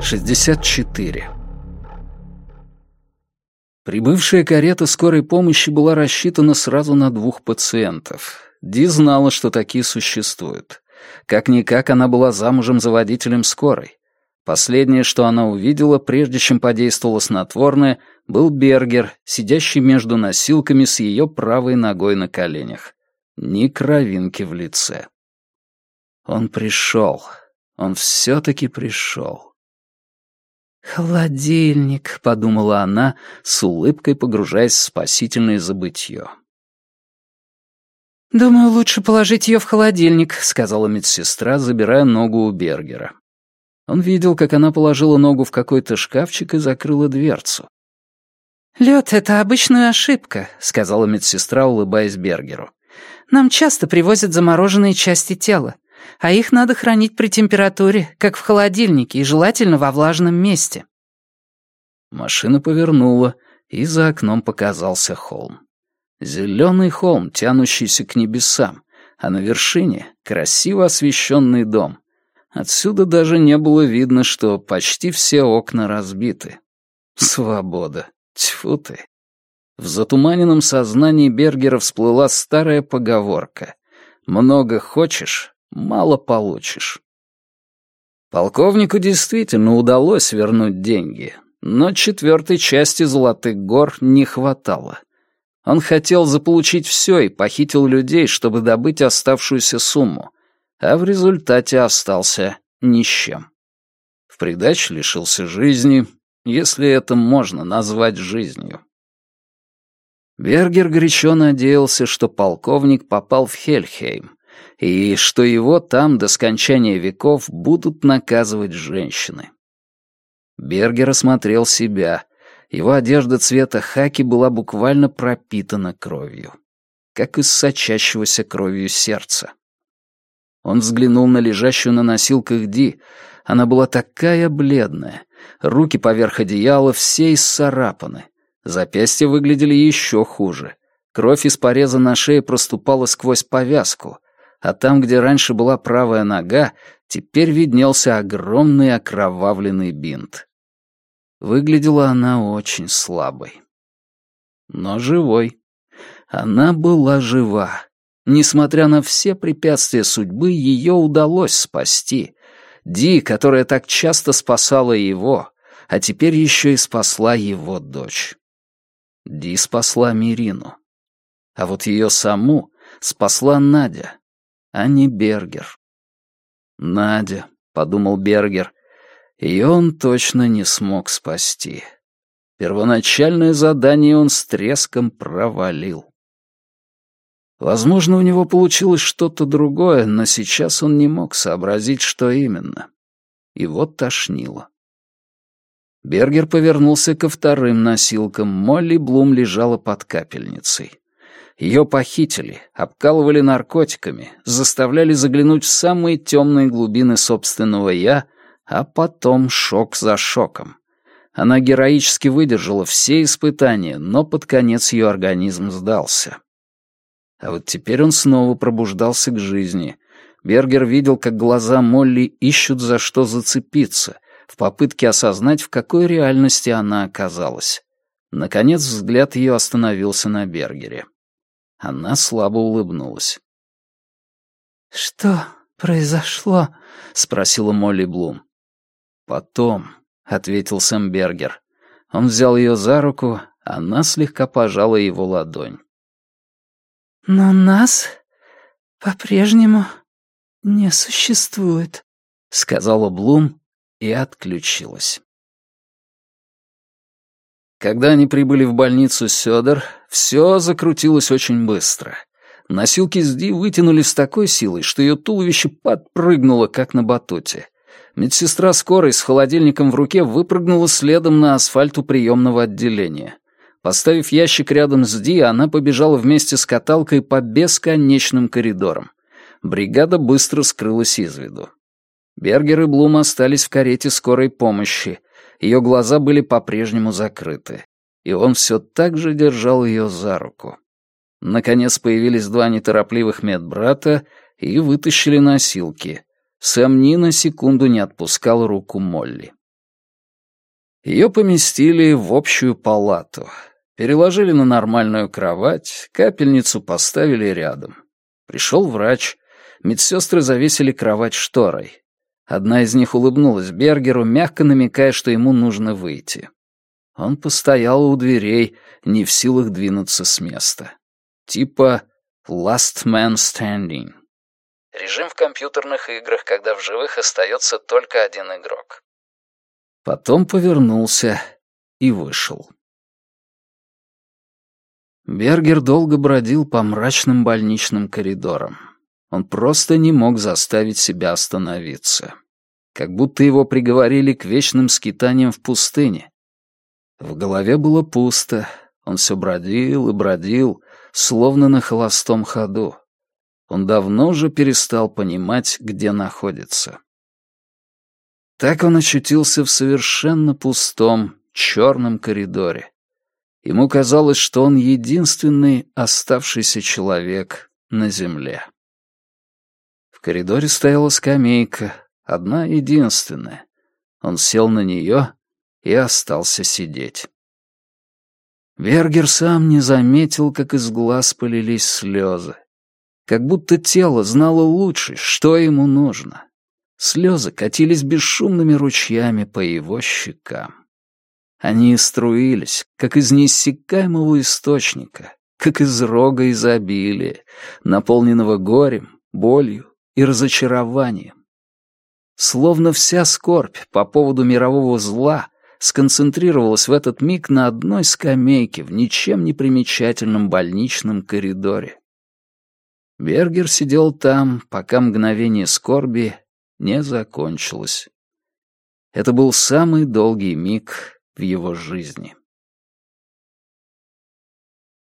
Шестьдесят четыре. Прибывшая карета скорой помощи была рассчитана сразу на двух пациентов. Ди знала, что такие существуют. Как-никак она была замужем за водителем скорой. Последнее, что она увидела, прежде чем подействовало снотворное, был Бергер, сидящий между носилками с ее правой ногой на коленях. Ни кровинки в лице. Он пришел. Он все-таки пришел. «Холодильник», — подумала она, с улыбкой погружаясь в спасительное забытье. «Думаю, лучше положить ее в холодильник», — сказала медсестра, забирая ногу у Бергера. Он видел, как она положила ногу в какой-то шкафчик и закрыла дверцу. «Лед — это обычная ошибка», — сказала медсестра, улыбаясь Бергеру. «Нам часто привозят замороженные части тела а их надо хранить при температуре, как в холодильнике, и желательно во влажном месте». Машина повернула, и за окном показался холм. Зеленый холм, тянущийся к небесам, а на вершине — красиво освещенный дом. Отсюда даже не было видно, что почти все окна разбиты. Свобода. Тьфу ты. В затуманенном сознании Бергера всплыла старая поговорка. «Много хочешь, мало получишь. Полковнику действительно удалось вернуть деньги, но четвертой части Золотых гор не хватало. Он хотел заполучить все и похитил людей, чтобы добыть оставшуюся сумму, а в результате остался ни с чем. В придачу лишился жизни, если это можно назвать жизнью. Бергер горячо надеялся, что полковник попал в Хельхейм, и что его там до скончания веков будут наказывать женщины. Бергер осмотрел себя. Его одежда цвета хаки была буквально пропитана кровью, как из сочащегося кровью сердца. Он взглянул на лежащую на носилках Ди. Она была такая бледная. Руки поверх одеяла все исцарапаны. Запястья выглядели еще хуже. Кровь из пореза на шее проступала сквозь повязку, а там, где раньше была правая нога, теперь виднелся огромный окровавленный бинт. Выглядела она очень слабой. Но живой. Она была жива. Несмотря на все препятствия судьбы, ее удалось спасти. Ди, которая так часто спасала его, а теперь еще и спасла его дочь. Ди спасла Мирину. А вот ее саму спасла Надя, а не Бергер. «Надя», — подумал Бергер, — «ее он точно не смог спасти. Первоначальное задание он с треском провалил». Возможно, у него получилось что-то другое, но сейчас он не мог сообразить, что именно. Его тошнило. Бергер повернулся ко вторым носилкам. Молли Блум лежала под капельницей. Ее похитили, обкалывали наркотиками, заставляли заглянуть в самые темные глубины собственного «я», а потом шок за шоком. Она героически выдержала все испытания, но под конец ее организм сдался. А вот теперь он снова пробуждался к жизни. Бергер видел, как глаза Молли ищут за что зацепиться, в попытке осознать, в какой реальности она оказалась. Наконец взгляд ее остановился на Бергере. Она слабо улыбнулась. «Что произошло?» — спросила Молли Блум. «Потом», — ответил Сэм Бергер. Он взял ее за руку, она слегка пожала его ладонь. «Но нас по-прежнему не существует», — сказала Блум и отключилась. Когда они прибыли в больницу Сёдор, все закрутилось очень быстро. Носилки с Ди вытянулись с такой силой, что ее туловище подпрыгнуло, как на батуте. Медсестра скорой с холодильником в руке выпрыгнула следом на асфальт у приемного отделения. Поставив ящик рядом с Ди, она побежала вместе с каталкой по бесконечным коридорам. Бригада быстро скрылась из виду. Бергер и Блум остались в карете скорой помощи, ее глаза были по-прежнему закрыты, и он все так же держал ее за руку. Наконец появились два неторопливых медбрата и вытащили носилки. Сэм ни на секунду не отпускал руку Молли. Ее поместили в общую палату. Переложили на нормальную кровать, капельницу поставили рядом. Пришел врач. Медсестры завесили кровать шторой. Одна из них улыбнулась Бергеру, мягко намекая, что ему нужно выйти. Он постоял у дверей, не в силах двинуться с места. Типа «last man standing». Режим в компьютерных играх, когда в живых остается только один игрок. Потом повернулся и вышел. Бергер долго бродил по мрачным больничным коридорам. Он просто не мог заставить себя остановиться. Как будто его приговорили к вечным скитаниям в пустыне. В голове было пусто. Он все бродил и бродил, словно на холостом ходу. Он давно уже перестал понимать, где находится. Так он очутился в совершенно пустом, черном коридоре. Ему казалось, что он единственный оставшийся человек на земле. Коридоре стояла скамейка, одна единственная. Он сел на нее и остался сидеть. Бергер сам не заметил, как из глаз полились слезы. Как будто тело знало лучше, что ему нужно. Слезы катились бесшумными ручьями по его щекам. Они струились, как из неиссякаемого источника, как из рога изобилия, наполненного горем, болью и разочарованием. Словно вся скорбь по поводу мирового зла сконцентрировалась в этот миг на одной скамейке в ничем не примечательном больничном коридоре. Бергер сидел там, пока мгновение скорби не закончилось. Это был самый долгий миг в его жизни.